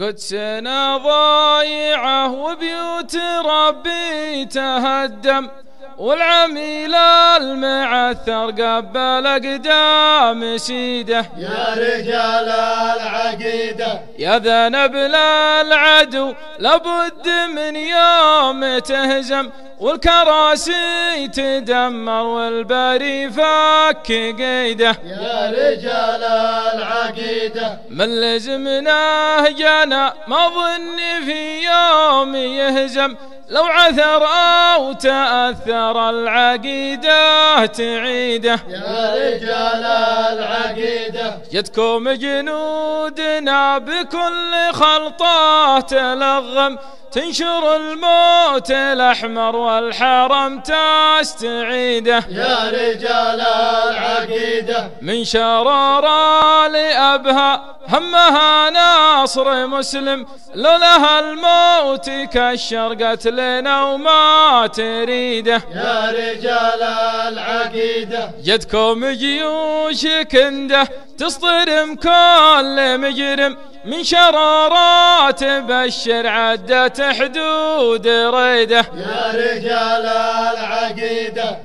قدسنا ضايعة وبيوت ربي تهدم والعميل المعثر قبل اقدام سيده يا رجال العقيدة. يا ذنب العدو لابد من يوم تهزم والكراسي تدمر والبري فك قيده. يا رجال العقيدة. من لزمنا جانا ما ظني في يوم يهزم. لو عثر أو تأثر العقيدة تعيده. يا رجال العقيدة. جتكم جنودنا بكل خلطة تلغم تنشر الموت الأحمر والحرم تستعيده يا رجال العقيدة. من شرار لأبها همها ناصر مسلم لولها الموت كشر قتلنا وما تريده يا رجال العقيدة جدكم جيوش كنده تصطرم كل مجرم. من شرارات بشر عدت حدود ريده يا رجال العقيدة